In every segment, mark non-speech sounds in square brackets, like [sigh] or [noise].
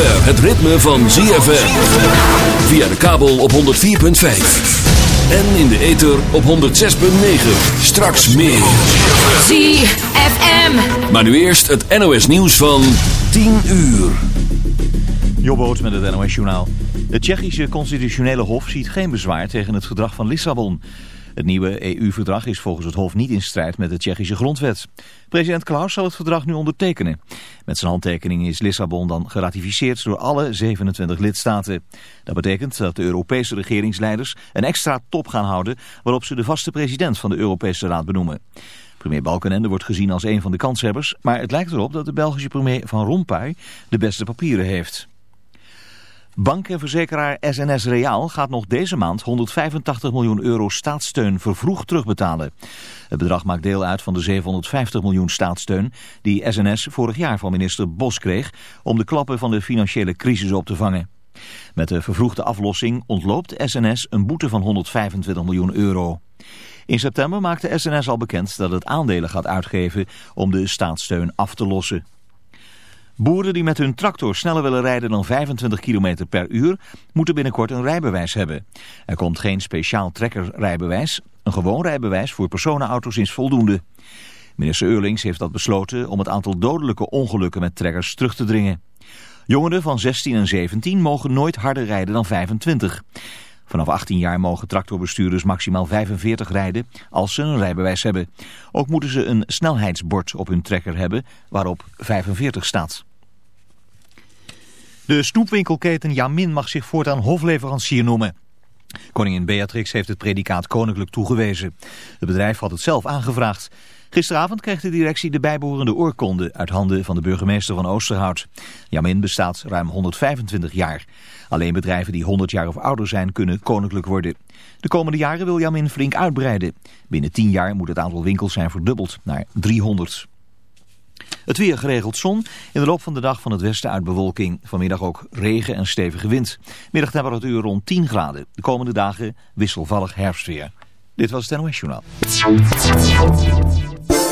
zover het ritme van ZFM. Via de kabel op 104.5. En in de ether op 106.9. Straks meer. ZFM. Maar nu eerst het NOS nieuws van 10 uur. Jobboot met het NOS Journaal. Het Tsjechische constitutionele hof ziet geen bezwaar tegen het verdrag van Lissabon. Het nieuwe EU-verdrag is volgens het Hof niet in strijd met de Tsjechische grondwet. President Klaus zal het verdrag nu ondertekenen. Met zijn handtekening is Lissabon dan geratificeerd door alle 27 lidstaten. Dat betekent dat de Europese regeringsleiders een extra top gaan houden... waarop ze de vaste president van de Europese Raad benoemen. Premier Balkenende wordt gezien als een van de kanshebbers... maar het lijkt erop dat de Belgische premier Van Rompuy de beste papieren heeft. Bank en verzekeraar SNS Reaal gaat nog deze maand 185 miljoen euro staatssteun vervroegd terugbetalen. Het bedrag maakt deel uit van de 750 miljoen staatssteun die SNS vorig jaar van minister Bos kreeg om de klappen van de financiële crisis op te vangen. Met de vervroegde aflossing ontloopt SNS een boete van 125 miljoen euro. In september maakte SNS al bekend dat het aandelen gaat uitgeven om de staatssteun af te lossen. Boeren die met hun tractor sneller willen rijden dan 25 km per uur, moeten binnenkort een rijbewijs hebben. Er komt geen speciaal trekkerrijbewijs. Een gewoon rijbewijs voor personenauto's is voldoende. Minister Eurlings heeft dat besloten om het aantal dodelijke ongelukken met trekkers terug te dringen. Jongeren van 16 en 17 mogen nooit harder rijden dan 25. Vanaf 18 jaar mogen tractorbestuurders maximaal 45 rijden als ze een rijbewijs hebben. Ook moeten ze een snelheidsbord op hun trekker hebben waarop 45 staat. De snoepwinkelketen Jamin mag zich voortaan hofleverancier noemen. Koningin Beatrix heeft het predicaat koninklijk toegewezen. Het bedrijf had het zelf aangevraagd. Gisteravond kreeg de directie de bijbehorende oorkonde uit handen van de burgemeester van Oosterhout. Jamin bestaat ruim 125 jaar. Alleen bedrijven die 100 jaar of ouder zijn kunnen koninklijk worden. De komende jaren wil Jamin flink uitbreiden. Binnen 10 jaar moet het aantal winkels zijn verdubbeld naar 300. Het weer geregeld zon. In de loop van de dag van het westen uit bewolking. Vanmiddag ook regen en stevige wind. Middagtemperatuur rond 10 graden. De komende dagen wisselvallig herfstweer. Dit was het NOS.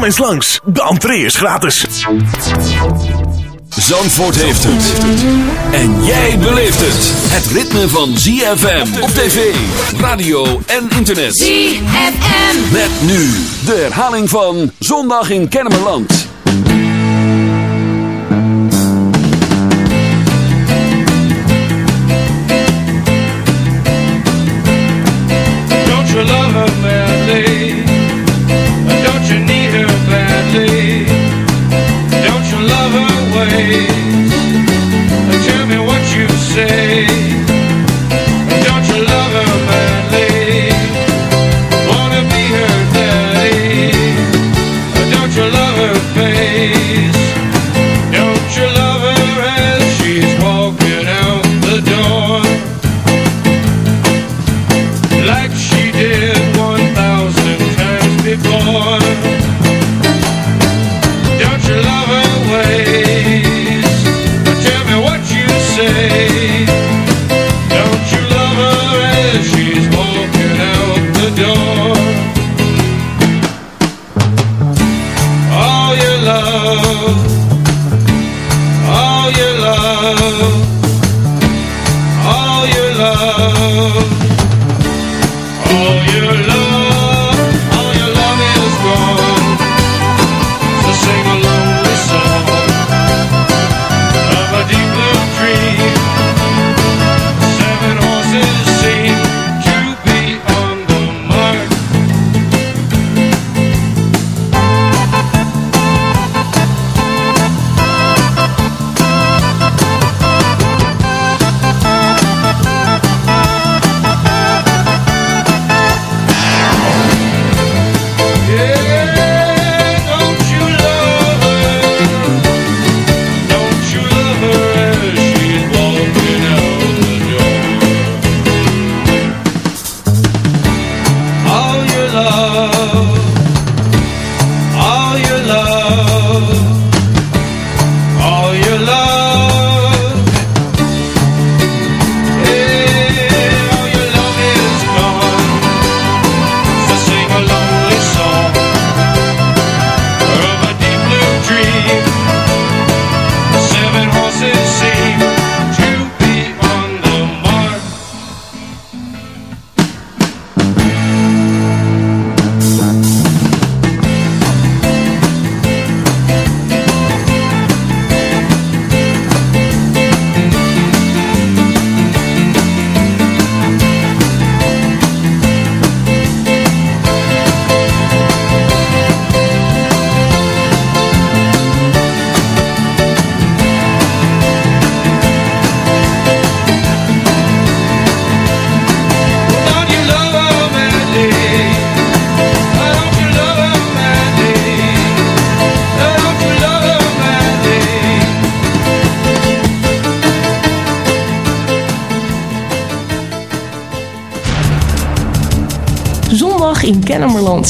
Kom eens langs, de entree is gratis. Zandvoort heeft het. En jij beleeft het. Het ritme van ZFM op tv, radio en internet. ZFM. Met nu de herhaling van Zondag in Kennemerland. you.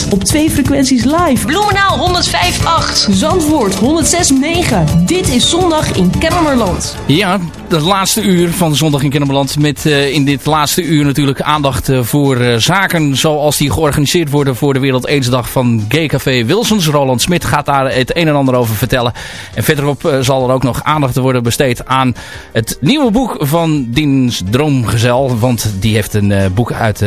Op twee frequenties live. Bloemenaal 105.8. Zandvoort 106.9. Dit is Zondag in Kennemerland. Ja, dat laatste uur van Zondag in Kennemerland. Met eh, in dit laatste uur natuurlijk aandacht eh, voor eh, zaken zoals die georganiseerd worden voor de Wereld Aidsdag van Café Wilsons. Roland Smit gaat daar het een en ander over vertellen. En verderop zal er ook nog aandacht worden besteed aan het nieuwe boek van Diens Droomgezel. Want die heeft een boek uit,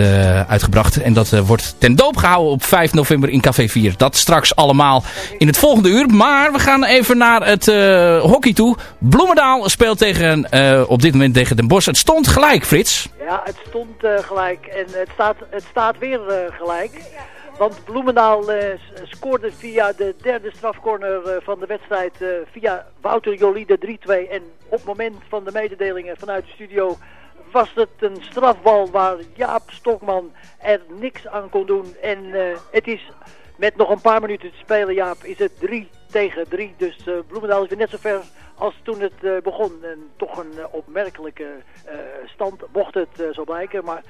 uitgebracht. En dat wordt ten doop gehouden op 5 november in Café 4. Dat straks allemaal in het volgende uur. Maar we gaan even naar het eh, hockey toe. Bloemendaal speelt tegen, eh, op dit moment tegen Den Bosch. Het stond gelijk, Frits. Ja, het stond eh, gelijk en het staat, het staat weer gelijk. Want Bloemendaal scoorde via de derde strafcorner van de wedstrijd via Wouter Jolie de 3-2. En op het moment van de mededelingen vanuit de studio was het een strafbal waar Jaap Stokman er niks aan kon doen. En het is met nog een paar minuten te spelen, Jaap, is het 3 tegen 3. Dus eh, Bloemendaal is weer net zo ver als toen het eh, begon. En toch een eh, opmerkelijke eh, stand, mocht het zo blijken. Maar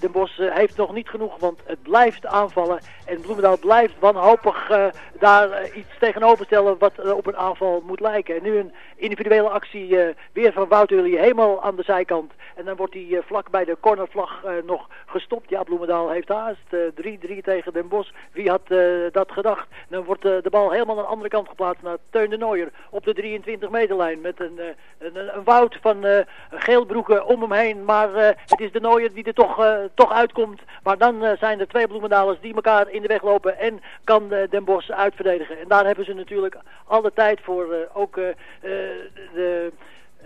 Den eh, heeft nog niet genoeg, want het blijft aanvallen. En Bloemendaal blijft wanhopig daar iets tegenover stellen wat op een aanval moet lijken. En nu een individuele actie weer van Wouter Willy helemaal aan de zijkant. En dan wordt hij vlak bij de cornervlag nog gestopt. Ja, Bloemendaal heeft haast. Eh, 3-3 tegen Den Bosch. Wie had dat gedacht? Dan wordt de bal helemaal aan de andere kant geplaatst naar Teun de Nooier op de 23 Met een, eh, een, een, woud van eh geelbroeken om hem heen. Maar eh, het is de Nooier die er toch, toch uitkomt. Maar dan zijn er twee Bloemendalers die elkaar in de weg lopen. En kan Den Bosch uitverdedigen. En daar hebben ze natuurlijk alle tijd voor. ook de...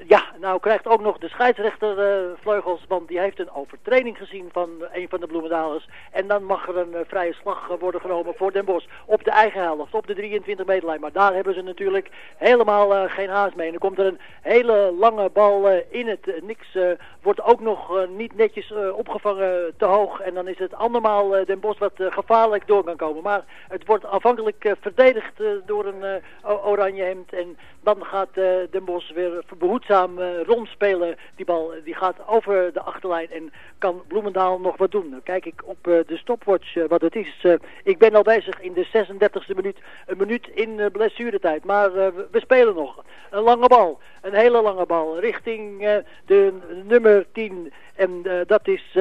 Ja, nou krijgt ook nog de scheidsrechter eh, vleugels, want die heeft een overtreding gezien van een van de Bloemendalers. En dan mag er een eh, vrije slag eh, worden genomen voor Den Bosch op de eigen helft, op de 23 meterlijn. Maar daar hebben ze natuurlijk helemaal geen haast mee. En dan komt er een hele lange bal in het niks. wordt ook nog niet netjes opgevangen te hoog. En dan is het andermaal Den Bosch wat gevaarlijk door kan komen. Maar het wordt afhankelijk verdedigd door een oranje hemd. En dan gaat Den Bosch weer behoedzaam eh, rondspelen. Die bal eh, die gaat over de achterlijn en kan Bloemendaal nog wat doen. Dan kijk ik op eh, de stopwatch wat het is. Ik ben al bezig in de 36e minuut. Een minuut in blessuretijd. Maar we, spelen nog. Een lange bal. Een hele lange bal. Richting de nummer 10. En dat is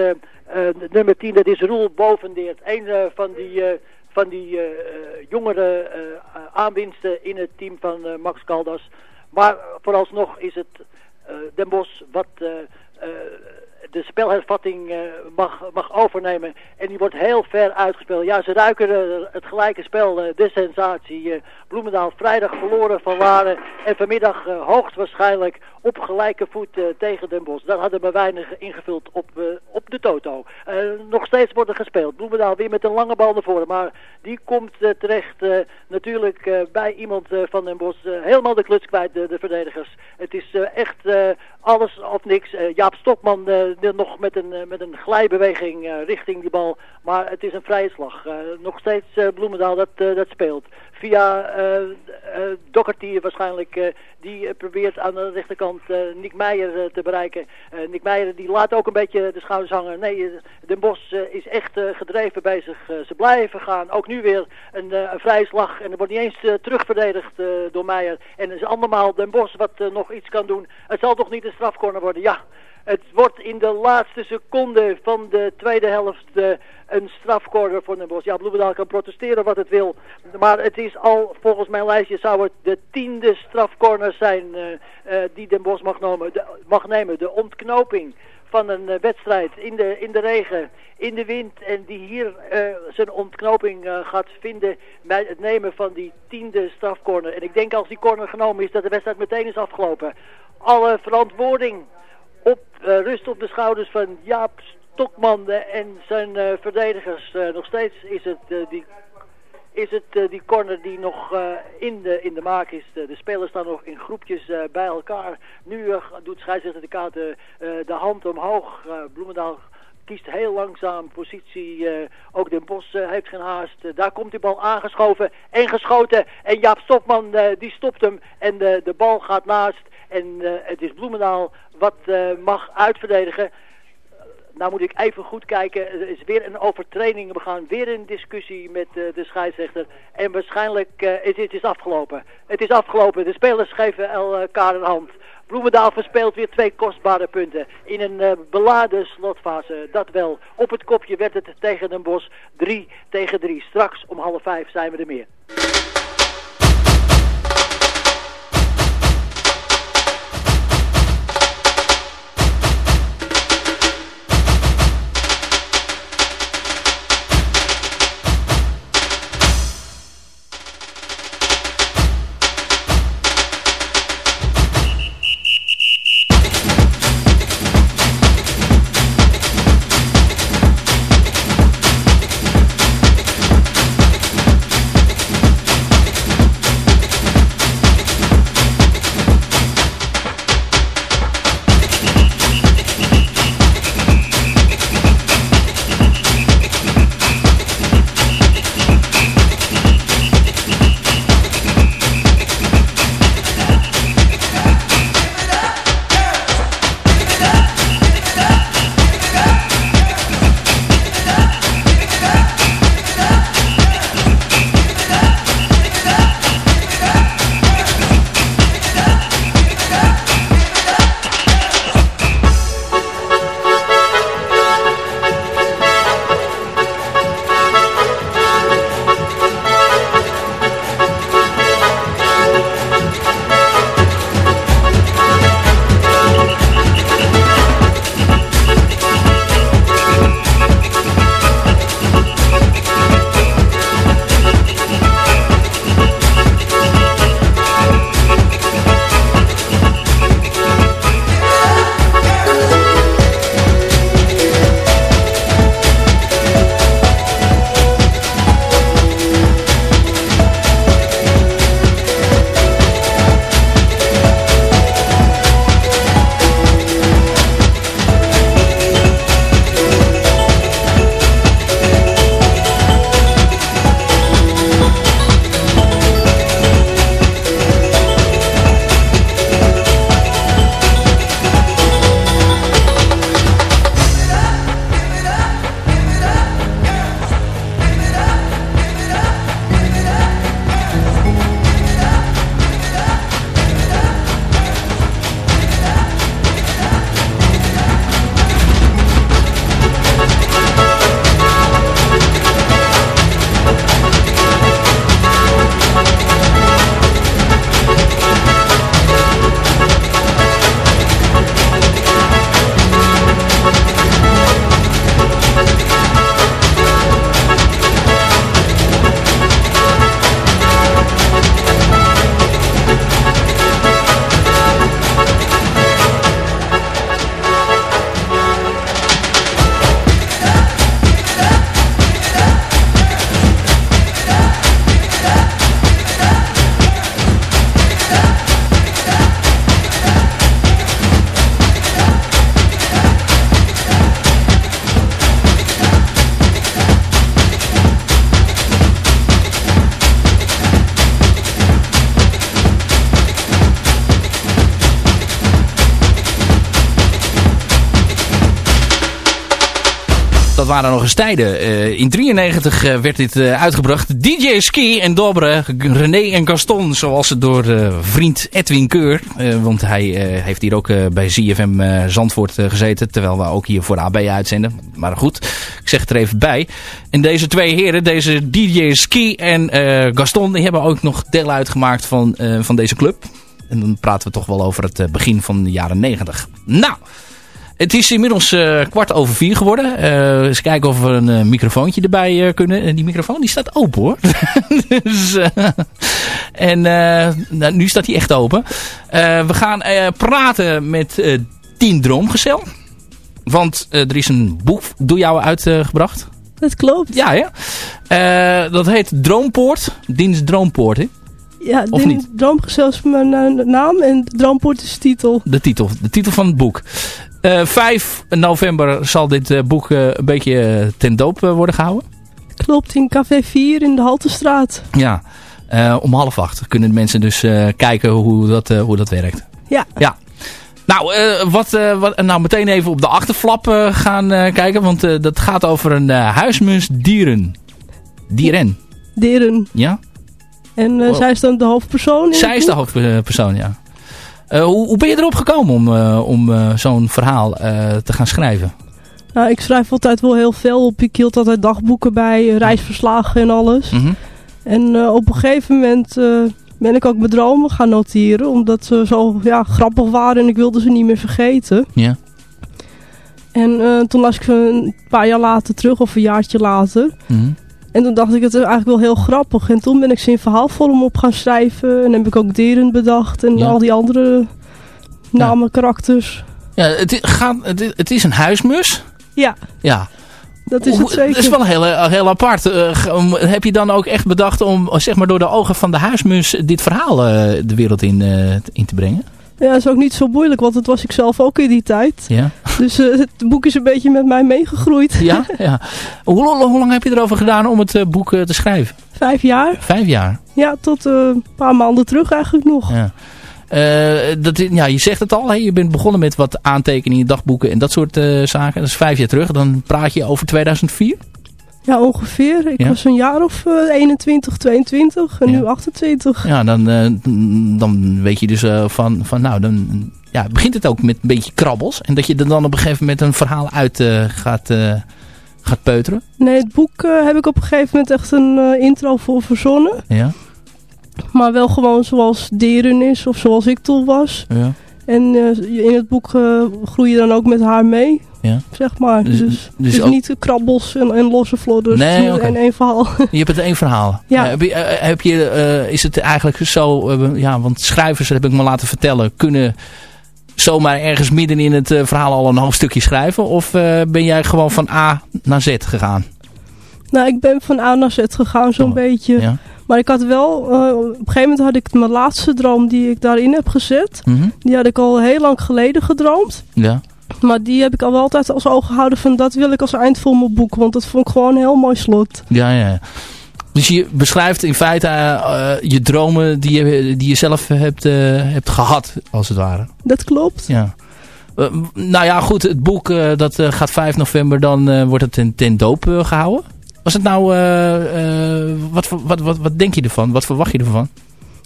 nummer 10. Dat is Roel Bovendeert. Een van die... van die jongere aanwinsten in het team van Max Caldas. Maar vooralsnog is het Den Bosch wat de spelhervatting uh, mag, mag overnemen. En die wordt heel ver uitgespeeld. Ja, ze ruiken uh, het gelijke spel, uh, de sensatie. Bloemendaal vrijdag verloren van Waren. En vanmiddag hoogstwaarschijnlijk op gelijke voet tegen Den Bosch. Daar hadden we weinig ingevuld op, op de Toto. nog steeds wordt er gespeeld. Bloemendaal weer met een lange bal naar voren. Maar die komt terecht natuurlijk bij iemand van Den Bosch. helemaal de kluts kwijt, de, de verdedigers. Het is echt alles of niks. Jaap Stokman nog met een, met een glijbeweging richting die bal. Maar het is een vrije slag. nog steeds Bloemendaal dat, dat speelt. Via Doherty waarschijnlijk. die probeert aan de rechterkant Nick Meijer te bereiken. Nick Meijer die laat ook een beetje de schouders hangen. Nee, Den Bos is echt gedreven bezig. ze blijven gaan. Ook nu weer een, een vrije slag. En er wordt niet eens terugverdedigd door Meijer. En het is andermaal Den Bos wat nog iets kan doen. Het zal toch niet een strafcorner worden? Ja. Het wordt in de laatste seconde van de tweede helft uh, een strafcorner voor Den Bosch. Ja, Bloemendaal kan protesteren wat het wil. Maar het is al, volgens mijn lijstje, zou het de tiende strafcorner zijn uh, uh, die Den Bosch mag, mag nemen. De ontknoping van een wedstrijd in de, in de regen, in de wind. En die hier zijn ontknoping gaat vinden bij het nemen van die tiende strafcorner. En ik denk als die corner genomen is, dat de wedstrijd meteen is afgelopen. Alle verantwoording op, uh, rust op de schouders van Jaap Stokman en zijn uh, verdedigers. Nog steeds is het, die, is het die corner die nog in, de, in de maak is. De, de spelers staan nog in groepjes bij elkaar. Nu doet scheidsrechter de kaart de hand omhoog. Bloemendaal kiest heel langzaam positie. Ook Den Bos heeft geen haast. Daar komt die bal aangeschoven en geschoten. En Jaap Stokman die stopt hem. En de bal gaat naast. En het is Bloemendaal wat mag uitverdedigen. Nou moet ik even goed kijken. Er is weer een overtraining begaan. Weer een discussie met uh, de scheidsrechter. En waarschijnlijk is het is afgelopen. Het is afgelopen. De spelers geven elkaar een hand. Bloemendaal verspeelt weer twee kostbare punten. In een beladen slotfase. Dat wel. Op het kopje werd het tegen Den Bos 3 tegen 3. Straks om half vijf zijn we er meer. Eens tijden. Eh, in 93 eh, werd dit eh, uitgebracht. DJ Ski en Dobre, René en Gaston, zoals het door vriend Edwin Keur. want hij heeft hier ook bij ZFM Zandvoort gezeten. Terwijl we ook hier voor AB uitzenden. Maar goed, ik zeg het er even bij. En deze twee heren, deze DJ Ski en Gaston, die hebben ook nog deel uitgemaakt van, van deze club. En dan praten we toch wel over het begin van de jaren 90. Nou... Het is inmiddels uh, kwart over vier geworden. Uh, eens kijken of we een uh, microfoontje erbij kunnen. die microfoon die staat open hoor. [laughs] dus, en nou, nu staat hij echt open. we gaan praten met Tien Droomgezel. Want er is een boek door jou uitgebracht. dat klopt. Ja, ja. dat heet Droompoort. Dienst Droompoort, hè? Ja, of niet? Droomgezel is mijn naam en Droompoort is de titel. De titel, de titel van het boek. 5 eh, november zal dit eh, boek eh, een beetje ten doop worden gehouden. Klopt, in Café 4 in de Haltestraat. Ja, om half acht kunnen de mensen dus kijken hoe dat, hoe dat werkt. Ja. ja. Nou, wat, wat, nou, meteen even op de achterflap gaan kijken. Want dat gaat over een huismus dieren. Dieren. Dieren. Ja. En zij is dan de hoofdpersoon? Zij is de hoofdpersoon, ja. Eh, hoe, hoe, ben je erop gekomen om, uh, om uh, zo'n verhaal te gaan schrijven? Nou, ik schrijf altijd wel heel veel op. Ik hield altijd dagboeken bij, reisverslagen en alles. Mm -hmm. En op een gegeven moment ben ik ook mijn dromen gaan noteren. Omdat ze zo ja, grappig waren en ik wilde ze niet meer vergeten. Ja. En toen las ik ze een paar jaar later terug, of een jaartje later. Mm -hmm. En toen dacht ik, het is eigenlijk wel heel grappig. En toen ben ik ze in verhaalvorm op gaan schrijven. En heb ik ook Deren bedacht. En al die andere namen, ja. karakters. Ja, het, gaat, het, het is een huismus. Ja. Ja. Dat is het zeker. Dat is wel heel, heel apart. Uh, heb je dan ook echt bedacht om zeg maar, door de ogen van de huismus dit verhaal uh, de wereld in, uh, in te brengen? Ja, dat is ook niet zo moeilijk, want dat was ik zelf ook in die tijd. Ja. Dus uh, het boek is een beetje met mij meegegroeid. Ja, [laughs] ja. Hoe, hoe, lang heb je erover gedaan om het uh, boek uh, te schrijven? Vijf jaar. Vijf jaar? Ja, tot een paar maanden terug eigenlijk nog. Ja. dat, ja, je zegt het al, hè? je bent begonnen met wat aantekeningen, dagboeken en dat soort zaken. Dat is vijf jaar terug. Dan praat je over 2004? Ja, ongeveer. Ik ja? was een jaar of uh, 21, 22 en ja. nu 28. Ja, dan, uh, dan weet je dus uh, van, van nou, dan ja, begint het ook met een beetje krabbels. En dat je er dan op een gegeven moment een verhaal uit uh, gaat, gaat peuteren. Nee, het boek heb ik op een gegeven moment echt een intro voor verzonnen. Ja. Maar wel gewoon zoals Deren is of zoals ik toen was. Ja. En in het boek groei je dan ook met haar mee. Ja. Zeg maar. Dus, dus, dus dus niet krabbels en, en losse vlodders nee, okay. en één verhaal. [laughs] Je hebt het één verhaal. Ja. Uh, heb je, uh, heb je, uh, is het eigenlijk zo, ja, want schrijvers, heb ik me laten vertellen, kunnen zomaar ergens midden in het verhaal al een hoofdstukje schrijven? Of ben jij gewoon van A naar Z gegaan? Nou, ik ben van A naar Z gegaan zo'n oh. beetje. Ja. Maar ik had wel, op een gegeven moment had ik mijn laatste droom die ik daarin heb gezet. Mm -hmm. Die had ik al heel lang geleden gedroomd. Ja. Maar die heb ik al wel altijd als oog gehouden van dat wil ik als eind voor mijn boek. Want dat vond ik gewoon een heel mooi slot. Ja, ja. Dus je beschrijft in feite uh, je dromen die je, die je zelf hebt, uh, hebt gehad, als het ware. Dat klopt. Ja. Uh, nou ja, goed. Het boek dat gaat 5 november, dan wordt het ten, ten doop gehouden. Was het nou, wat, wat, wat, wat denk je ervan? Wat verwacht je ervan?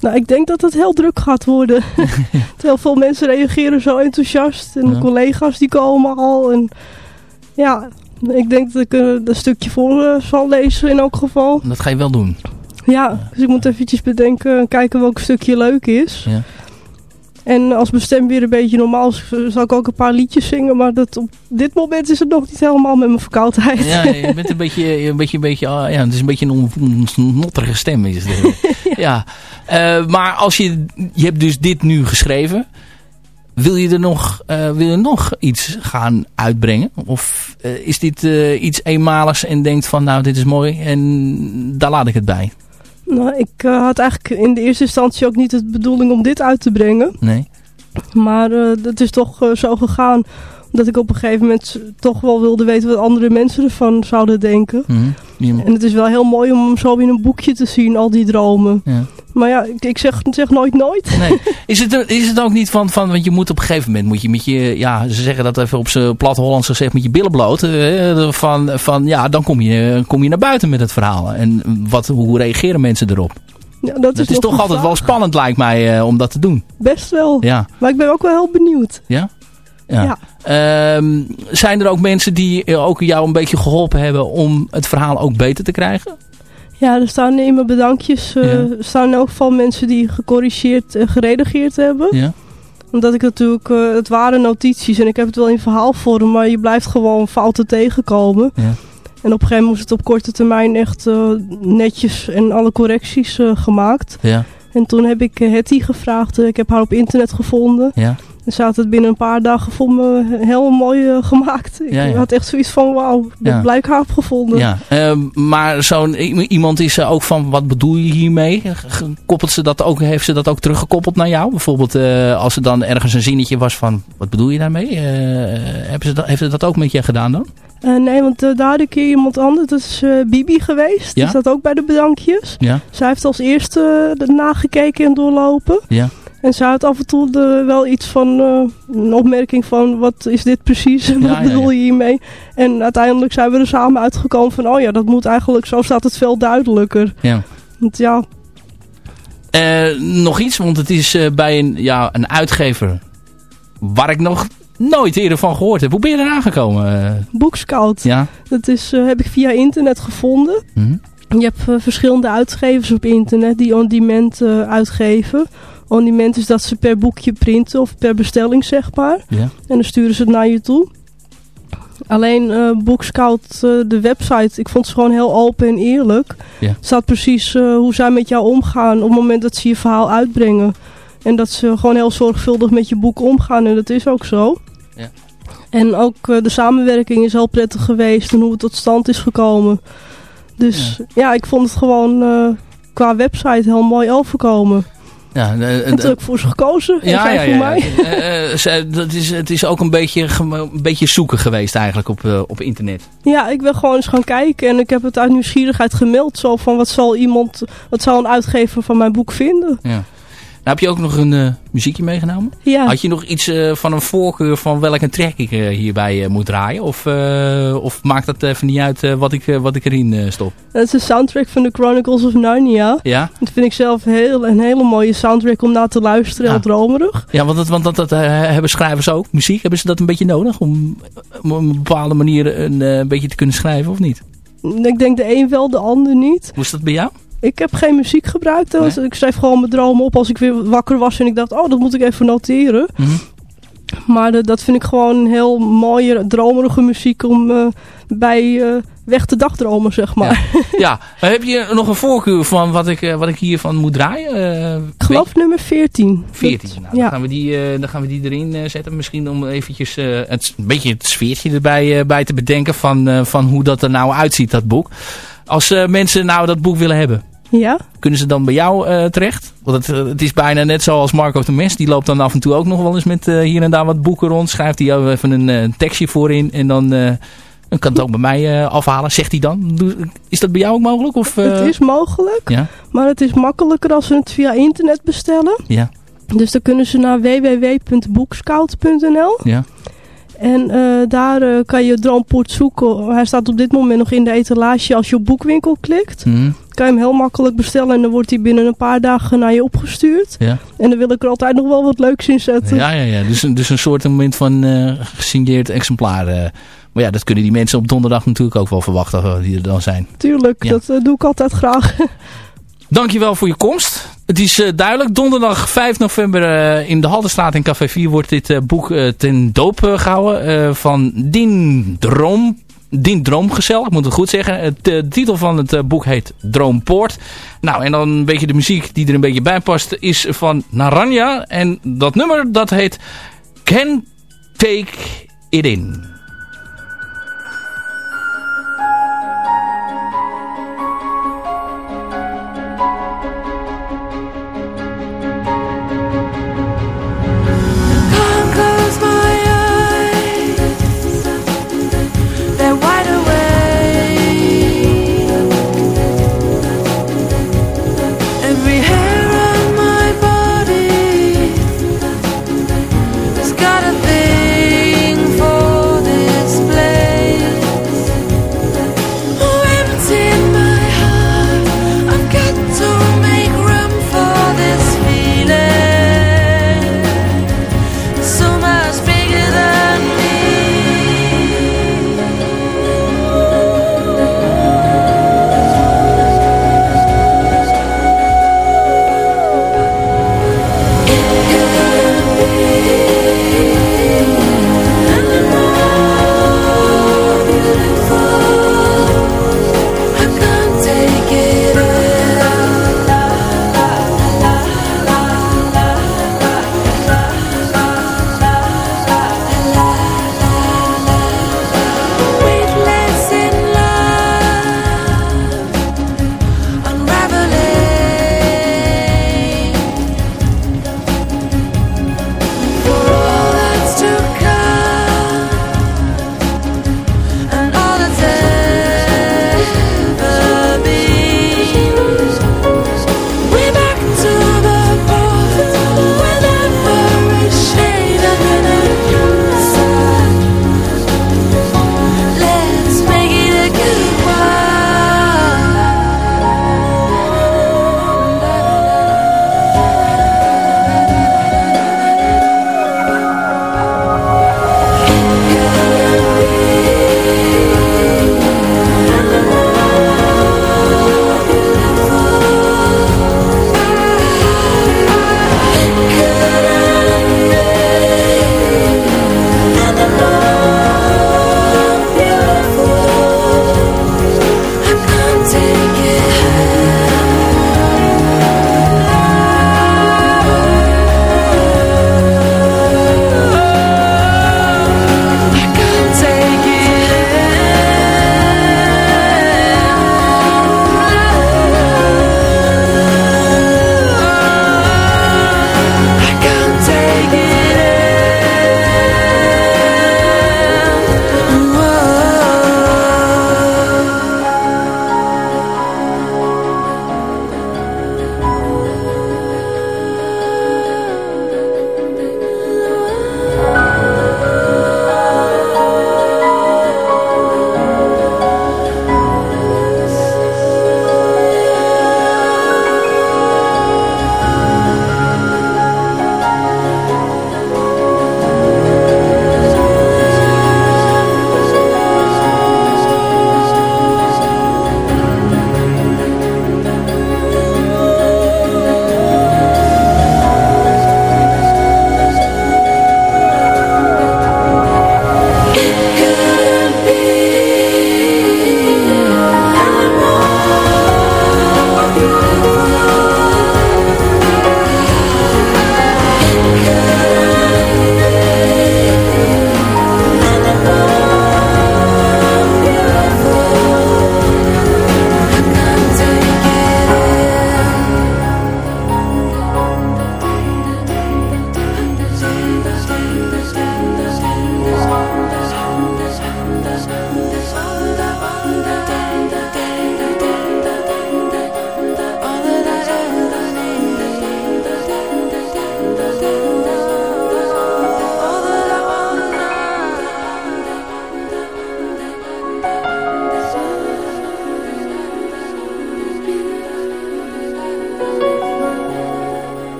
Nou, ik denk dat het heel druk gaat worden. [laughs] heel veel mensen reageren zo enthousiast. En Ja. de collega's die komen al. En ja, ik denk dat ik er een stukje voor eh, zal lezen in elk geval. Dat ga je wel doen. Ja, dus ik moet eventjes bedenken en kijken welk stukje leuk is. Ja. En als mijn stem weer een beetje normaal is, zal ik ook een paar liedjes zingen. Maar dat, op dit moment is het nog niet helemaal met mijn verkoudheid. Ja, je bent een beetje, een beetje, een beetje, ah, ja, het is een beetje een onnotterige stem. Is het. [laughs] ja. Uh, maar als je, je hebt dus dit nu geschreven. Wil je er nog, uh, wil je nog iets gaan uitbrengen? Of uh, is dit iets eenmaligs en denkt van nou dit is mooi en daar laat ik het bij? Nou, ik uh, had eigenlijk in de eerste instantie ook niet de bedoeling om dit uit te brengen. Nee. Maar uh, het is toch uh, zo gegaan Dat ik op een gegeven moment toch wel wilde weten wat andere mensen ervan zouden denken. Mhm. En het is wel heel mooi om zo in een boekje te zien, al die dromen. Ja. Maar ja, ik, ik zeg, zeg nooit nooit. Nee. [laughs] Is het, is het ook niet van, van, want je moet op een gegeven moment, moet je met je, ja, ze zeggen dat even op zijn plat Hollands gezegd, met je billen bloot. eh, van, van, ja, dan kom je, kom je naar buiten met het verhaal. En wat, hoe reageren mensen erop? Ja, dat Dat is, toch altijd wel spannend, lijkt mij, eh, om dat te doen. Best wel. Ja. Maar ik ben ook wel heel benieuwd. Ja? Ja. Ja. Ehm, zijn er ook mensen die eh, ook jou een beetje geholpen hebben om het verhaal ook beter te krijgen? Ja, er staan in mijn bedankjes eh, Ja. staan ook van mensen die gecorrigeerd en geredigeerd hebben. Ja. Omdat ik natuurlijk, eh, het waren notities en ik heb het wel in verhaalvorm, maar je blijft gewoon fouten tegenkomen. Ja. En op een gegeven moment moest het op korte termijn echt eh, netjes en alle correcties eh, gemaakt. Ja. En toen heb ik eh, Hetty gevraagd. eh, ik heb haar op internet gevonden. Ja. En ze had het binnen een paar dagen voor me heel mooi eh, gemaakt. Ik Ja, ja. had echt zoiets van, wauw, ik heb Ja. blijkbaar gevonden. Ja, ehm, maar zo'n iemand is er ook van, wat bedoel je hiermee? Koppelt ze dat ook, heeft ze dat ook teruggekoppeld naar jou? Bijvoorbeeld eh, als er dan ergens een zinnetje was van, wat bedoel je daarmee? Eh, hebben ze dat, heeft ze dat ook met je gedaan dan? Eh, nee, want eh, daar ik keer iemand anders, dat is eh, Bibi geweest. Ja? Die staat ook bij de bedankjes. Ja, Zij heeft als eerste uh, nagekeken en doorlopen. ja, En zij had af en toe de- wel iets van, eh, een opmerking van, wat is dit precies [laughs] en Ja, wat ja, bedoel je hiermee? En uiteindelijk zijn we er samen uitgekomen van, oh ja, dat moet eigenlijk, zo staat het veel duidelijker. ja. Want ja, Eh, nog iets, want het is eh, bij een, ja, een uitgever waar ik nog nooit eerder van gehoord heb. Hoe ben je eraan gekomen? Boekscout, ja? dat is, heb ik via internet gevonden. Mhm. Je hebt verschillende uitgevers op internet die on-demand uitgeven. On-demand is dat ze per boekje printen of per bestelling, zeg maar. Ja. En dan sturen ze het naar je toe. Alleen eh Bookscout, eh, de website, ik vond ze gewoon heel open en eerlijk. Ja. Staat precies eh, hoe zij met jou omgaan op het moment dat ze je verhaal uitbrengen. En dat ze gewoon heel zorgvuldig met je boek omgaan. En dat is ook zo. Ja. En ook de samenwerking is heel prettig geweest en hoe het tot stand is gekomen. Dus ja, ik vond het gewoon qua website heel mooi overkomen. Ja, eh, toen heb ik voor ze gekozen. En ja, ja, voor ja. mij. Eh, eh, dat is, het is ook een beetje, een beetje zoeken geweest eigenlijk op, eh, op internet. Ja, ik ben gewoon eens gaan kijken en ik heb het uit nieuwsgierigheid gemaild. Zo van, wat zal iemand, wat zal een uitgever van mijn boek vinden? Ja. Nou, heb je ook nog een eh, muziekje meegenomen? Ja. Had je nog iets eh, van een voorkeur van welke track ik eh, hierbij moet draaien? Of, of maakt dat even niet uit wat, ik, wat ik erin stop? Dat is de soundtrack van The Chronicles of Narnia. Ja? Dat vind ik zelf heel, een hele mooie soundtrack om naar te luisteren, heel Ah. dromerig. Ja, want dat, want dat, dat hebben schrijvers ook. Muziek, hebben ze dat een beetje nodig om om op een bepaalde manier een beetje te kunnen schrijven of niet? Ik denk de een wel, de ander niet. Hoe is dat bij jou? Ik heb geen muziek gebruikt. dus Ik schreef gewoon mijn dromen op als ik weer wakker was en ik dacht, oh, dat moet ik even noteren. Mhm. Maar de- dat vind ik gewoon heel mooie, dromerige muziek om eh, bij eh, weg te dagdromen, zeg maar. [laughs] Ja, [laughs] maar heb je nog een voorkeur van wat ik, eh, wat ik hiervan moet draaien? Eh, Ik geloof nummer 14. 14. Dat- Nou, ja. dan, gaan we die, eh, dan gaan we die erin eh, zetten. Misschien om eventjes eh, het, een beetje het sfeertje erbij eh, bij te bedenken van, eh, van hoe dat er nou uitziet, dat boek. Als eh, mensen nou dat boek willen hebben, Ja? kunnen ze dan bij jou eh, terecht? Want het, eh, het is bijna net zoals Marco de Mes. Die loopt dan af en toe ook nog wel eens met eh, hier en daar wat boeken rond. Schrijft hij even een tekstje voor in. En dan, dan kan het ook bij mij afhalen. Zegt hij dan. Is dat bij jou ook mogelijk? Of, Het is mogelijk, Ja, maar het is makkelijker als ze het via internet bestellen. ja, Dus dan kunnen ze naar www.boekscout.nl ja. En eh, daar eh, kan je Droompoort zoeken. Hij staat op dit moment nog in de etalage als je op boekwinkel klikt. Mhm. Kan je hem heel makkelijk bestellen en dan wordt hij binnen een paar dagen naar je opgestuurd. Ja. En dan wil ik er altijd nog wel wat leuks in zetten. Ja, ja, ja. Dus, een- dus een soort moment van eh gesigneerd exemplaar. maar ja, dat kunnen die mensen op donderdag natuurlijk ook wel verwachten die er dan zijn. Tuurlijk, Ja. dat doe ik altijd graag. [laughs] Dankjewel voor je komst. Het is eh, duidelijk. Donderdag 5 november eh, in de Haldenstraat in Café 4 wordt dit eh, boek ten doop eh, gehouden. eh, van Dien Droom. Dien Droomgezel, ik moet het goed zeggen. De titel van het boek heet Droompoort. Nou, en dan een beetje de muziek die er een beetje bij past is van Naranja. En dat nummer dat heet Can Take It In.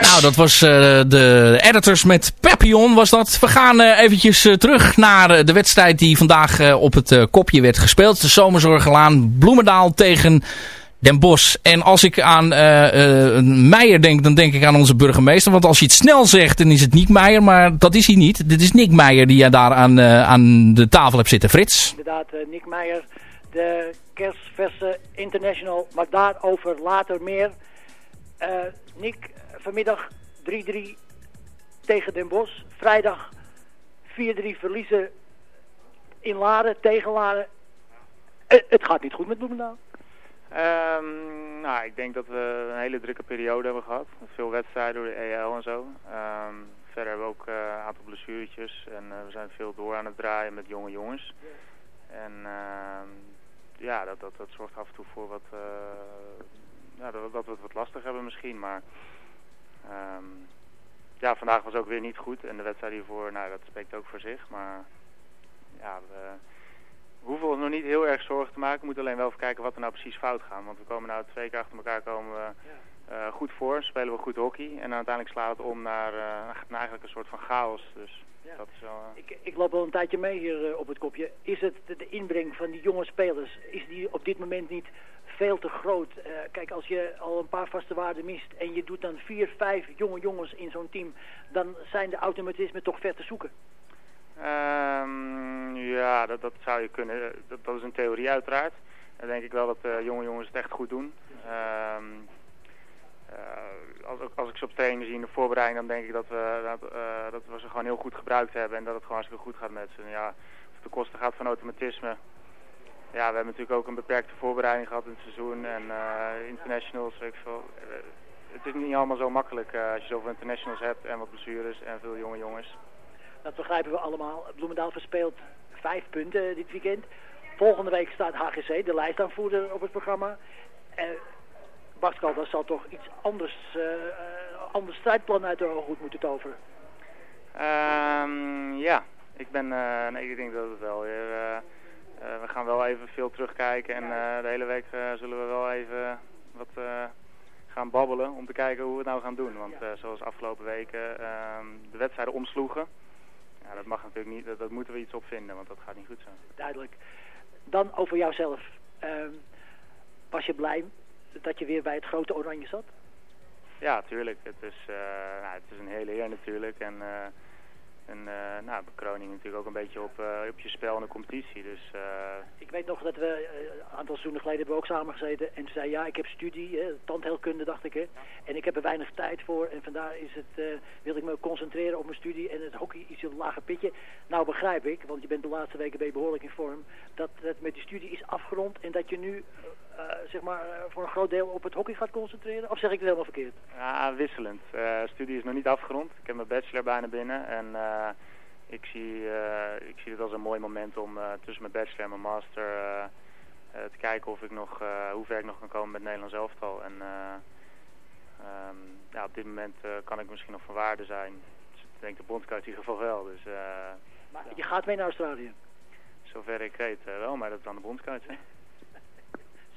Nou, dat was eh, de editors met Papillon was dat. We gaan eh, eventjes eh, terug naar de wedstrijd die vandaag op het kopje werd gespeeld. De Zomerzorgelaan Bloemendaal tegen Den Bosch. En als ik aan eh, eh, Meijer denk, dan denk ik aan onze burgemeester. Want als je het snel zegt, dan is het Niek Meijer. Maar dat is hij niet. Dit is Nick Meijer die je daar aan, aan de tafel hebt zitten. Frits? Inderdaad, Nick Meijer, de kerstverse international, maar daarover later meer. Eh, Nick, vanmiddag 3-3 tegen Den Bosch. Vrijdag 4-3 verliezen in Laren, tegen Laren. Eh, het gaat niet goed met Bloemendaal. Ehm, nou, ik denk dat we een hele drukke periode hebben gehad. Veel wedstrijden door de EL en zo. Ehm, verder hebben we ook eh, een aantal blessuretjes. En eh, we zijn veel door aan het draaien met jonge jongens. En ehm, ja, dat, dat, dat zorgt af en toe voor wat... ja, dat, dat we het wat lastig hebben misschien. Maar ehm, ja, vandaag was ook weer niet goed. En de wedstrijd hiervoor, nou, dat spreekt ook voor zich. Maar ja, we hoeven ons nog niet heel erg zorgen te maken. We moeten alleen wel even kijken wat er nou precies fout gaat. Want we komen nou twee keer achter elkaar komen we, eh, goed voor. Spelen we goed hockey. En dan uiteindelijk slaat het om naar, eh, naar eigenlijk een soort van chaos. Dus dat is wel... eh, Ik, ik loop al een tijdje mee hier op het kopje. Is het de, de inbreng van die jonge spelers, is die op dit moment niet veel te groot? Eh, kijk, als je al een paar vaste waarden mist en je doet dan vier, vijf jonge jongens in zo'n team, dan zijn de automatismen toch ver te zoeken. Ehm, ja, dat, dat zou je kunnen. Dat, is een theorie uiteraard. Dan denk ik wel dat de jonge jongens het echt goed doen. Ehm, eh, als, als ik ze op training zie in de voorbereiding, dan denk ik dat we, dat, dat we ze gewoon heel goed gebruikt hebben en dat het gewoon hartstikke goed gaat met ze. Ja, of de kosten gaat van automatisme. Ja, we hebben natuurlijk ook een beperkte voorbereiding gehad in het seizoen en eh, internationals, ik veel. Eh, het is niet allemaal zo makkelijk eh, als je zoveel internationals hebt en wat blessures en veel jonge jongens. Dat begrijpen we allemaal. Bloemendaal verspeelt vijf punten dit weekend. Volgende week staat HGC, de lijstaanvoerder, op het programma. Uh, Bart Kalder zal toch iets anders, eh eh, ander strijdplan uit de hoed moeten toveren. Ehm, ja, ik ben, nee, ik denk dat het wel weer, we gaan wel even veel terugkijken en eh, de hele week eh, zullen we wel even wat eh, gaan babbelen om te kijken hoe we het nou gaan doen. Want eh, zoals afgelopen weken ehm, de wedstrijden omsloegen, ja, dat mag natuurlijk niet, dat, dat moeten we iets op vinden, want dat gaat niet goed zo. Duidelijk. Dan over jouzelf. Ehm, was je blij dat je weer bij het grote oranje zat? Ja, tuurlijk. Het is, eh, nou, het is een hele eer natuurlijk. En, eh en eh, nou, bekroning natuurlijk ook een beetje op, eh, op je spel in de competitie. Dus eh, Ik weet nog dat we een aantal seizoenen geleden hebben we ook samen gezeten. En toen zei ja, ik heb studie, tandheelkunde dacht ik. Hè, en ik heb er weinig tijd voor. En vandaar is het, wil ik me concentreren op mijn studie. En het hockey iets een lager pitje. Nou begrijp ik, want je bent de laatste weken ben je behoorlijk in vorm. Dat het met die studie is afgerond. En dat je nu zeg maar, eh, voor een groot deel op het hockey gaat concentreren. Of zeg ik het helemaal verkeerd? ja, wisselend. Eh studie is nog niet afgerond. Ik heb mijn bachelor bijna binnen. En eh, ik, zie, eh, ik zie het als een mooi moment om eh, tussen mijn bachelor en mijn master eh, eh, te kijken of ik nog, eh, hoe ver ik nog kan komen met Nederlands elftal. En eh, ehm, ja, op dit moment eh, kan ik misschien nog van waarde zijn. Dus ik denk de bondscoach in ieder geval wel. Dus eh, Maar je gaat mee naar Australië, zover ik weet eh, wel, maar dat is dan de bondscoach. Hè?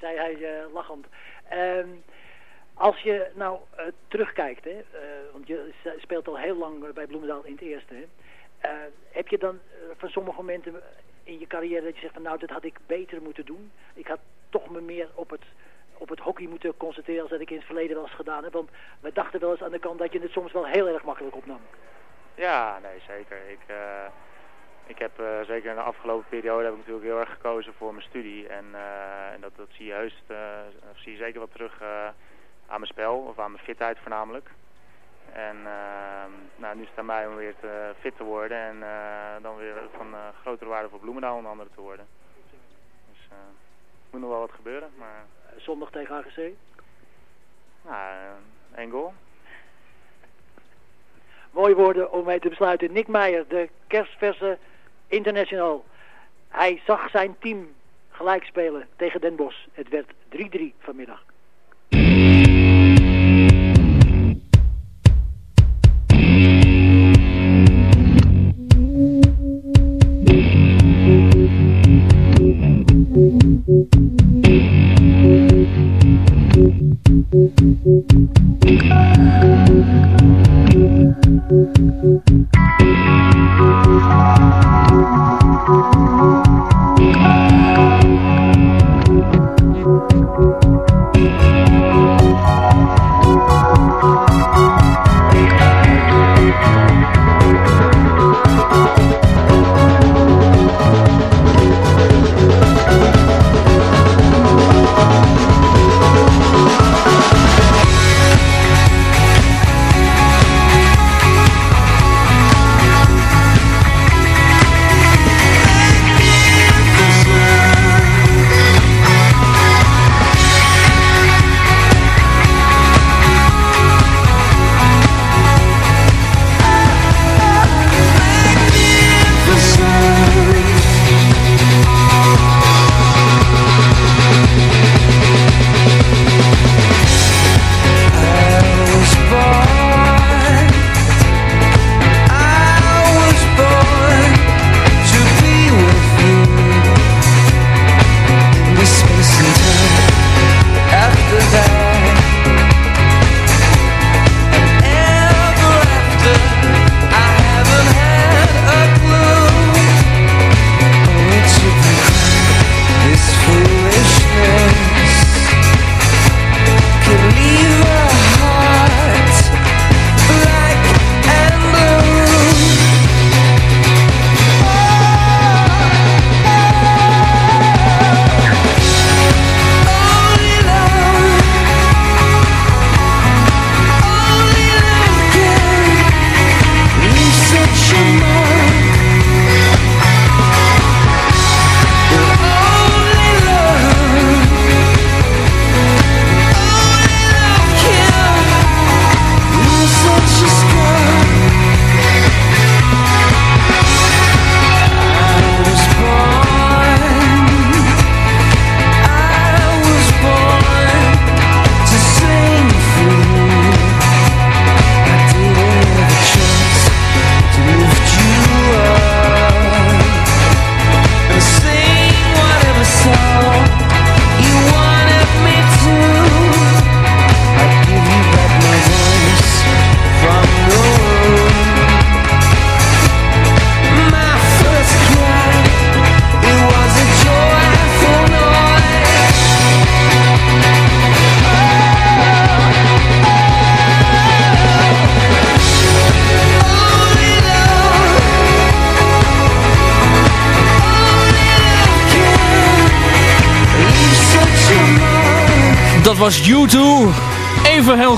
Zei hij eh, lachend. Ehm, als je nou eh, terugkijkt, hè, eh, want je speelt al heel lang bij Bloemendaal in het eerste. Hè, heb je dan van sommige momenten in je carrière dat je zegt van nou, dat had ik beter moeten doen. Ik had toch me meer op het, op het hockey moeten concentreren als dat ik in het verleden wel eens gedaan heb. Want we dachten wel eens aan de kant dat je het soms wel heel erg makkelijk opnam. Ja, nee, zeker. Ik, ik heb eh, zeker in de afgelopen periode heb ik natuurlijk heel erg gekozen voor mijn studie. En, eh, en dat, dat zie je heus, eh, zie je zeker wat terug aan mijn spel, of aan mijn fitheid voornamelijk. En ehm, nou, nu is het aan mij om weer te, fit te worden en dan weer van grotere waarde voor Bloemendaal onder andere te worden. Dus er moet nog wel wat gebeuren, maar zondag tegen HGC. nou, één goal. Mooie woorden om mee te besluiten. Nick Meijer, de kerstverse international. Hij zag zijn team gelijk spelen tegen Den Bosch. Het werd 3-3 vanmiddag. Thank you.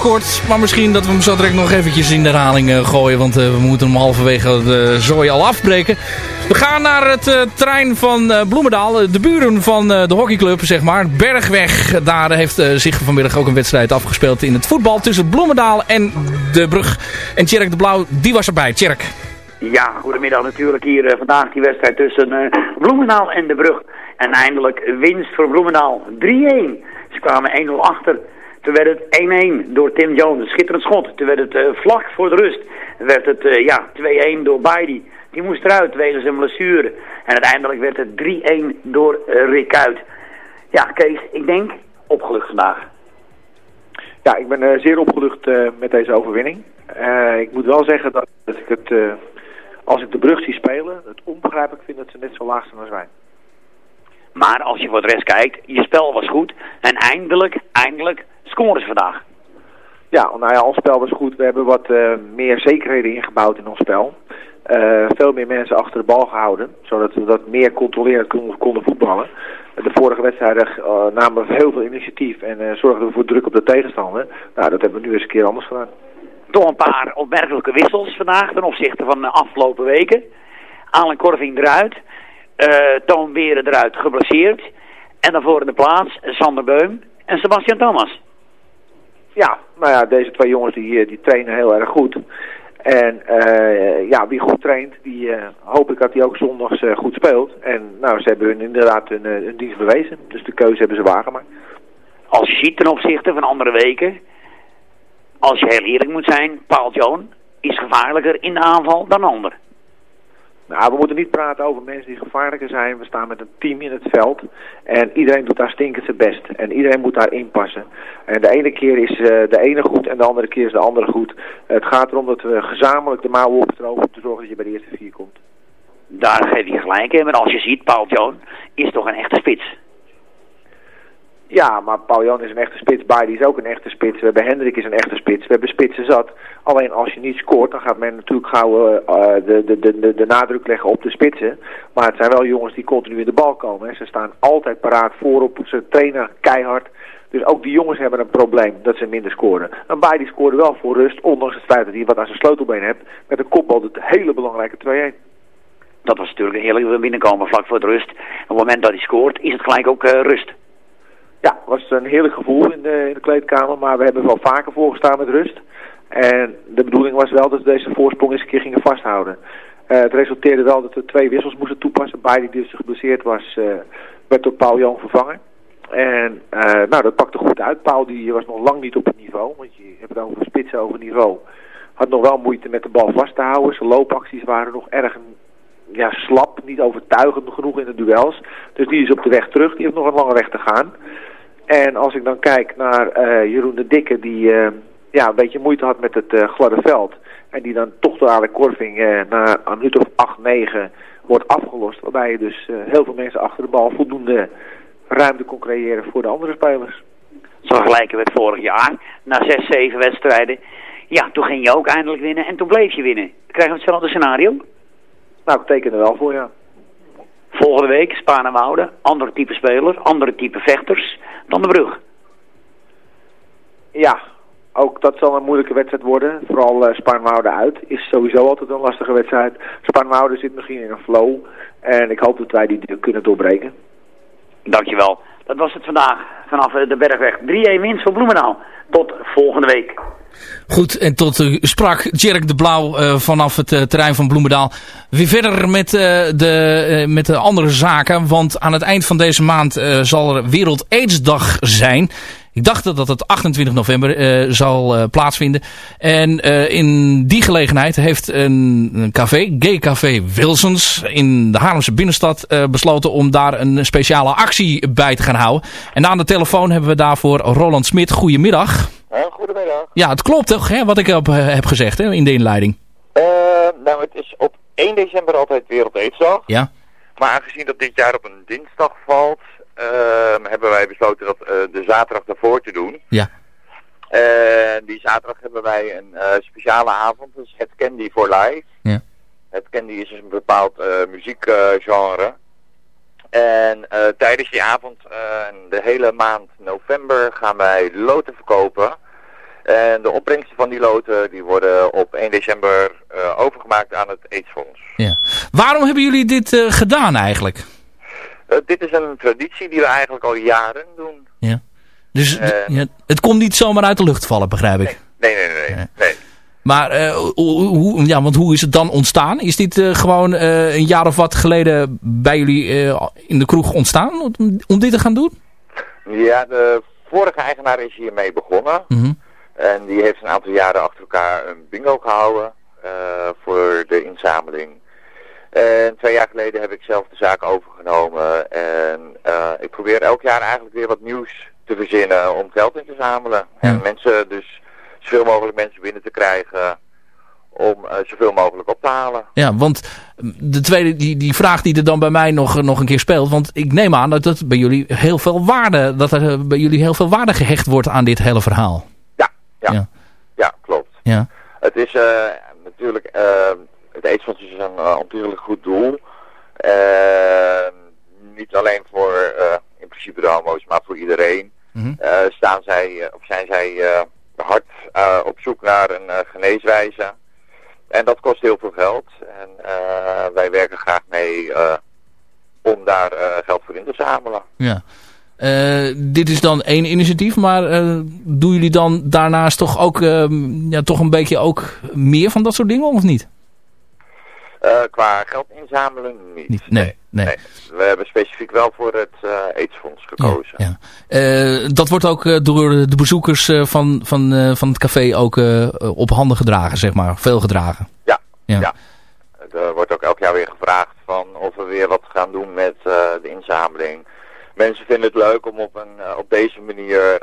Kort, maar misschien dat we hem zo direct nog eventjes in de herhaling uh, gooien. Want uh, we moeten hem halverwege de zooi al afbreken. We gaan naar het uh, terrein van Bloemendaal. De buren van de hockeyclub, zeg maar. Bergweg. Daar heeft zich vanmiddag ook een wedstrijd afgespeeld in het voetbal. Tussen Bloemendaal en de brug. En Tjerk de Blauw, die was erbij. Tjerk. Ja, goedemiddag natuurlijk hier vandaag die wedstrijd tussen Bloemendaal en de brug. En eindelijk winst voor Bloemendaal. 3-1. Ze kwamen 1-0 achter. Toen werd het 1-1 door Tim Jones, schitterend schot. Toen werd het uh, vlak voor de rust. werd het uh, ja, 2-1 door Baidi. Die moest eruit wegens een blessure. En uiteindelijk werd het 3-1 door uh, Rick uit. Ja, Kees, ik denk opgelucht vandaag. Ja, ik ben zeer opgelucht met deze overwinning. ik moet wel zeggen dat, dat ik het, als ik de brug zie spelen, het onbegrijpelijk vind dat ze net zo laag zijn als wij. Maar als je voor de rest kijkt, je spel was goed. En eindelijk, eindelijk scoren ze vandaag. Ja, nou ja, ons spel was goed. We hebben wat uh, meer zekerheden ingebouwd in ons spel. Uh, veel meer mensen achter de bal gehouden, zodat we dat meer controlerend konden, konden voetballen. De vorige wedstrijden uh, namen we heel veel initiatief en zorgden we voor druk op de tegenstander. Nou, dat hebben we nu eens een keer anders gedaan. Toch een paar opmerkelijke wissels vandaag ten opzichte van de afgelopen weken. Alan Korving eruit, Toon Beren eruit geblesseerd. En daarvoor in de plaats Sander Beum en Sebastian Thomas. Ja, nou ja, deze twee jongens die, die trainen heel erg goed. En uh, ja, wie goed traint, die uh, hoop ik dat hij ook zondags goed speelt. En nou, ze hebben hun inderdaad hun dienst bewezen. Dus de keuze hebben ze waargemaakt. Als je ziet ten opzichte van andere weken, als je heel eerlijk moet zijn, Paul Joon is gevaarlijker in de aanval dan ander. Nou, we moeten niet praten over mensen die gevaarlijker zijn. We staan met een team in het veld. En iedereen doet daar stinkend zijn best. En iedereen moet daar inpassen. En de ene keer is uh, de ene goed en de andere keer is de andere goed. het gaat erom dat we gezamenlijk de mouwen opstropen om te zorgen dat je bij de eerste vier komt. Daar geef je gelijk in. Maar als je ziet, Paul Joon is toch een echte spits. Ja, maar Paul Jan is een echte spits. Baidi is ook een echte spits. We hebben Hendrik is een echte spits. We hebben spitsen zat. Alleen als je niet scoort, dan gaat men natuurlijk gauw uh, de, de, de, de nadruk leggen op de spitsen. Maar het zijn wel jongens die continu in de bal komen. Hè. Ze staan altijd paraat voorop. Ze trainen keihard. Dus ook die jongens hebben een probleem dat ze minder scoren. En Baidi scoorde wel voor rust, ondanks het feit dat hij wat aan zijn sleutelbeen hebt. Met een kopbal de hele belangrijke 2-1 dat was natuurlijk een heerlijk binnenkomen vlak voor de rust. Op het moment dat hij scoort, is het gelijk ook uh, rust. Ja, het was een heerlijk gevoel in de, in de kleedkamer, maar we hebben wel vaker voorgestaan met rust. En de bedoeling was wel dat we deze voorsprong eens een keer gingen vasthouden. Uh, het resulteerde wel dat we twee wissels moesten toepassen. Beide die dus geblesseerd was, uh, werd door Paul Jan vervangen. En uh, nou, dat pakte goed uit. Paul die was nog lang niet op het niveau, want je hebt het over spitsen over niveau. Had nog wel moeite met de bal vast te houden. Zijn loopacties waren nog erg ja, slap, niet overtuigend genoeg in de duels. Dus die is op de weg terug. Die heeft nog een lange weg te gaan. En als ik dan kijk naar uh, Jeroen de Dikke, die uh, ja, een beetje moeite had met het uh, gladde veld. En die dan toch door Alec Korving na een minuut of 8, 9 wordt afgelost. Waarbij je dus heel veel mensen achter de bal voldoende ruimte kon creëren voor de andere spelers. Zo gelijken we het vorig jaar. Na 6, 7 wedstrijden. Ja, toen ging je ook eindelijk winnen en toen bleef je winnen. Krijgen we hetzelfde scenario? Nou, ik teken er wel voor, ja. Volgende week Spaan en Wouden, andere type speler, andere type vechters dan de brug. Ja, ook dat zal een moeilijke wedstrijd worden. Vooral uh, Spaarnwoude uit is sowieso altijd een lastige wedstrijd. Spaarnwoude zit misschien in een flow. En ik hoop dat wij die kunnen doorbreken. Dankjewel. Dat was het vandaag vanaf de Bergweg. 3-1 winst voor Bloemendaal. Tot volgende week. Goed, en tot uh, sprak Tjerk de Blauw uh, vanaf het terrein van Bloemendaal. Weer verder met, de, met de andere zaken. Want aan het eind van deze maand zal er Wereld Aidsdag zijn. Ik dacht dat het 28 november zal plaatsvinden. En in die gelegenheid heeft een, een café, Gay Café Wilsons, in de Haarlemse binnenstad besloten om daar een speciale actie bij te gaan houden. En aan de telefoon hebben we daarvoor Roland Smit. Goedemiddag. Goedemiddag. Ja, het klopt toch, hè, wat ik op, heb gezegd hè, in de inleiding? Uh, nou, het is op 1 december altijd Wereld Aidsdag. Ja. Maar aangezien dat dit jaar op een dinsdag valt, uh, hebben wij besloten dat uh, de zaterdag daarvoor te doen. Ja. die zaterdag hebben wij een speciale avond, dat is het Candy for Life. Ja. Het Candy is dus een bepaald muziekgenre. En eh, tijdens die avond eh, en de hele maand november gaan wij loten verkopen. En de opbrengsten van die loten die worden op 1 december eh, overgemaakt aan het AIDS-fonds. Ja. Waarom hebben jullie dit eh, gedaan eigenlijk? Eh, dit is een traditie die we eigenlijk al jaren doen. Ja. Dus Eh. ja, het komt niet zomaar uit de lucht vallen, begrijp ik. Nee, nee, nee. nee. nee. Maar eh, hoe, ja, want hoe is het dan ontstaan? Is dit gewoon een jaar of wat geleden bij jullie in de kroeg ontstaan om, om dit te gaan doen? Ja, de vorige eigenaar is hiermee begonnen. Mhm. En die heeft een aantal jaren achter elkaar een bingo gehouden eh, voor de inzameling. En twee jaar geleden heb ik zelf de zaak overgenomen. En eh, ik probeer elk jaar eigenlijk weer wat nieuws te verzinnen om geld in te zamelen. En mensen dus zoveel mogelijk mensen binnen te krijgen om eh, zoveel mogelijk op te halen. Ja, want de tweede, die, die vraag die er dan bij mij nog, nog een keer speelt. Want ik neem aan dat het bij jullie heel veel waarde, dat er eh, bij jullie heel veel waarde gehecht wordt aan dit hele verhaal. Ja, ja. Ja. Ja, klopt. Ja. Het is eh, natuurlijk, het aidsfonds is een uh, ontiegelijk goed doel. Eh, niet alleen voor eh, in principe de homo's, maar voor iedereen. Mhm. Eh, staan zij, eh, of zijn zij eh, hard eh, op zoek naar een eh, geneeswijze. En dat kost heel veel geld. En eh, wij werken graag mee eh, om daar eh, geld voor in te zamelen. Ja. Eh, dit is dan één initiatief, maar eh, doen jullie dan daarnaast toch ook ehm, ja, toch een beetje ook meer van dat soort dingen of niet? Eh, qua geld inzamelen niet. Niet, nee, nee. We hebben specifiek wel voor het eh aidsfonds gekozen. Ja. Eh, dat wordt ook door de bezoekers van, van, van het café ook op handen gedragen, zeg maar. Veel gedragen. Ja, Ja. ja. Er wordt ook elk jaar weer gevraagd van of we weer wat gaan doen met de inzameling. Mensen vinden het leuk om op, een, op deze manier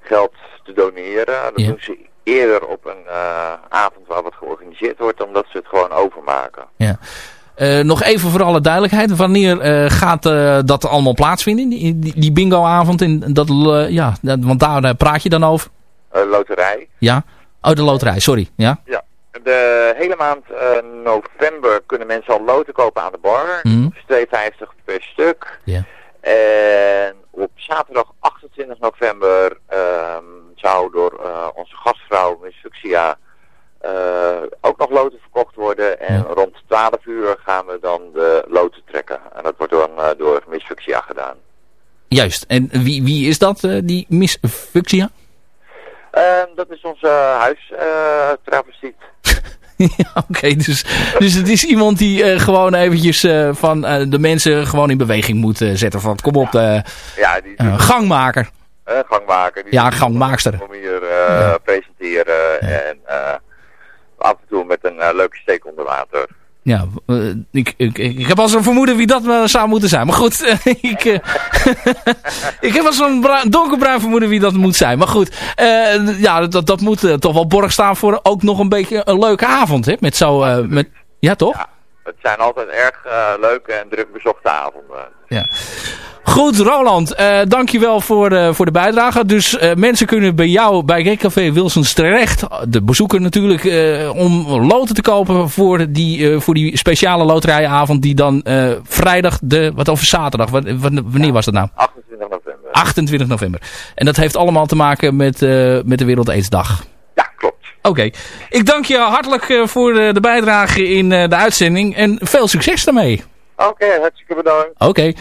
geld te doneren. Dat Ja. doen ze eerder op een eh, avond waar wat georganiseerd wordt, omdat ze het gewoon overmaken. Ja. Eh, nog even voor alle duidelijkheid. Wanneer eh, gaat dat allemaal plaatsvinden? Die, die, die bingoavond? In dat, ja, want daar praat je dan over. Loterij. Ja? Oh, de loterij. Sorry. Ja? Ja. De hele maand november kunnen mensen al loten kopen aan de bar. Is 2,50 per stuk. Ja. En op zaterdag 28 november ehm, zou door eh, onze gastvrouw Miss Fuxia eh, ook nog loten verkocht worden. En rond 12 uur gaan we dan de loten trekken. En dat wordt dan eh, door Miss Fuxia gedaan. Juist. En wie, wie is dat, die Miss Fuxia? Ehm, dat is onze huistravestiet. [laughs] ja, oké. dus, dus het is iemand die gewoon eventjes van de mensen gewoon in beweging moet zetten. Van kom op, ja, die, gangmaker. Gangmaker. Die Ja, gangmaakster. Om hier eh, presenteren en eh, af en toe met een eh, leuke steek onder water. Ja, ik, ik, ik, heb al zo'n vermoeden wie dat zou moeten zijn. Maar goed, [laughs] ik, [laughs] ik heb al zo'n bru- donkerbruin vermoeden wie dat moet zijn. Maar goed, eh, ja, dat, dat moet toch wel borg staan voor ook nog een beetje een leuke avond. Hè? Met zo, met, ja toch? Het zijn altijd erg leuke en druk bezochte avonden. Ja. Goed, Roland, eh dankjewel voor, eh, voor de bijdrage. Dus eh, mensen kunnen bij jou, bij Gekcafé Wilsons terecht, de bezoeker natuurlijk, om loten te kopen voor die, voor die speciale loterijavond die dan vrijdag, de, wat over zaterdag, wat, wanneer was dat nou? 28 november. 28 november. En dat heeft allemaal te maken met, met de Wereld Aidsdag. Ja, klopt. Oké. Ik dank je hartelijk voor de bijdrage in de uitzending en veel succes daarmee. Oké, hartstikke bedankt. Oké.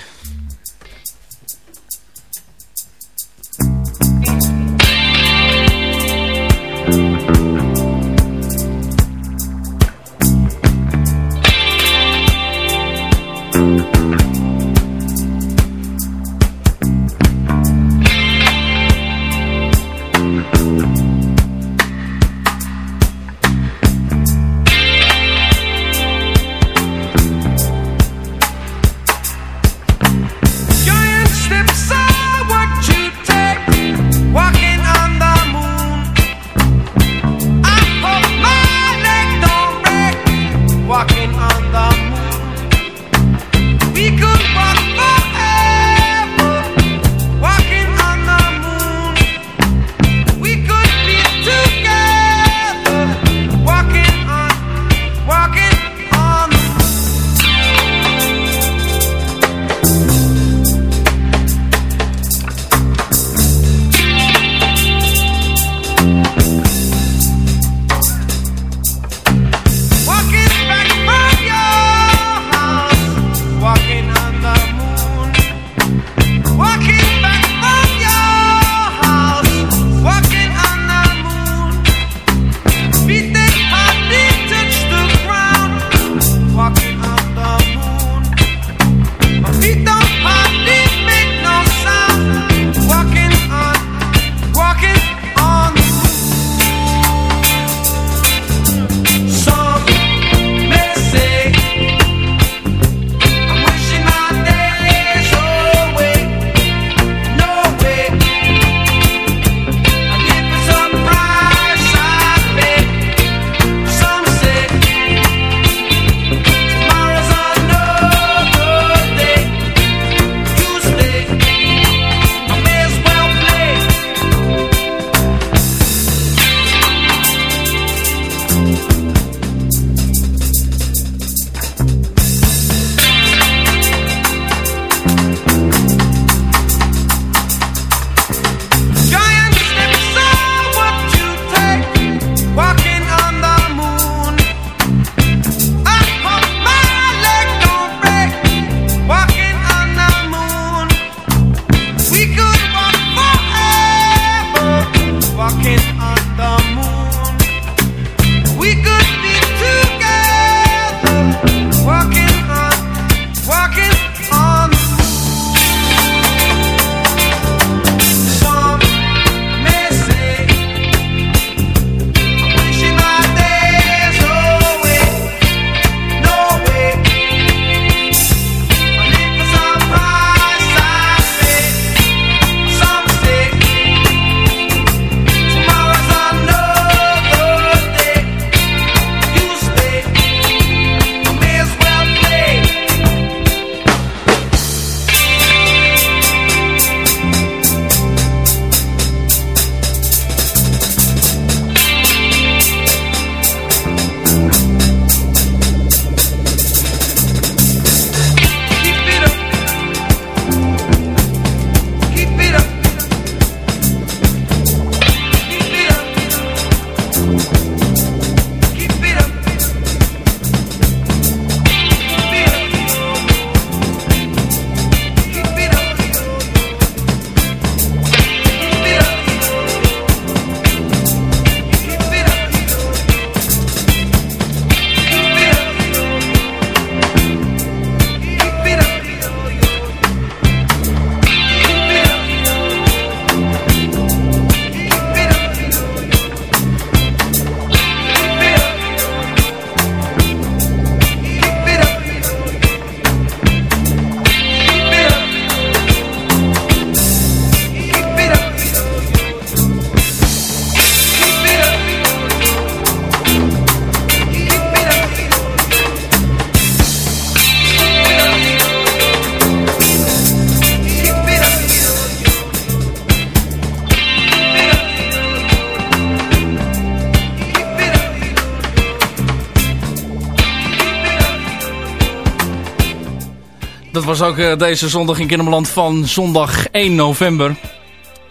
Was ook uh, deze zondag in Kinderland van zondag 1 november.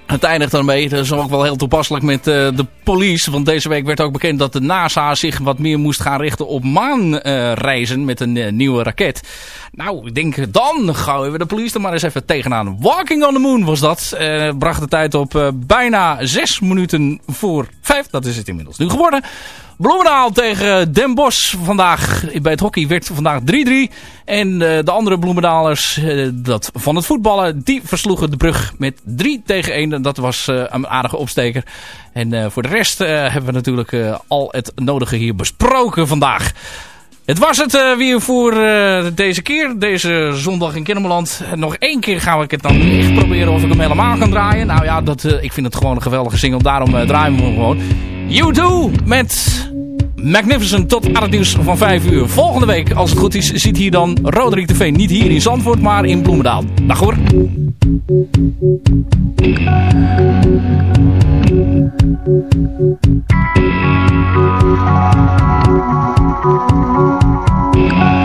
Het eindigt daarmee, dat is ook wel heel toepasselijk met uh, de police. Want deze week werd ook bekend dat de NASA zich wat meer moest gaan richten op maanreizen met een uh, nieuwe raket. Nou, ik denk dan gooien we de police er maar eens even tegenaan. Walking on the Moon was dat. bracht de tijd op bijna 6 minuten voor 5. Dat is het inmiddels nu geworden. Bloemendaal tegen Den Bosch vandaag bij het hockey werd vandaag 3-3. En uh, de andere Bloemendalers uh, dat van het voetballen, die versloegen de brug met 3 tegen 1. Dat was uh, een aardige opsteker. En voor de rest hebben we natuurlijk al het nodige hier besproken vandaag. Het was het uh, weer voor uh, deze keer, deze zondag in Kennemerland. Nog één keer ga ik het dan echt proberen of ik hem helemaal kan draaien. Nou ja, dat, uh, ik vind het gewoon een geweldige single, daarom draaien we hem gewoon. U2 met Magnificent tot aan het nieuws van 5 uur. Volgende week, als het goed is, zit hier dan Roderick de Veen. Niet hier in Zandvoort, maar in Bloemendaal. Dag hoor. You.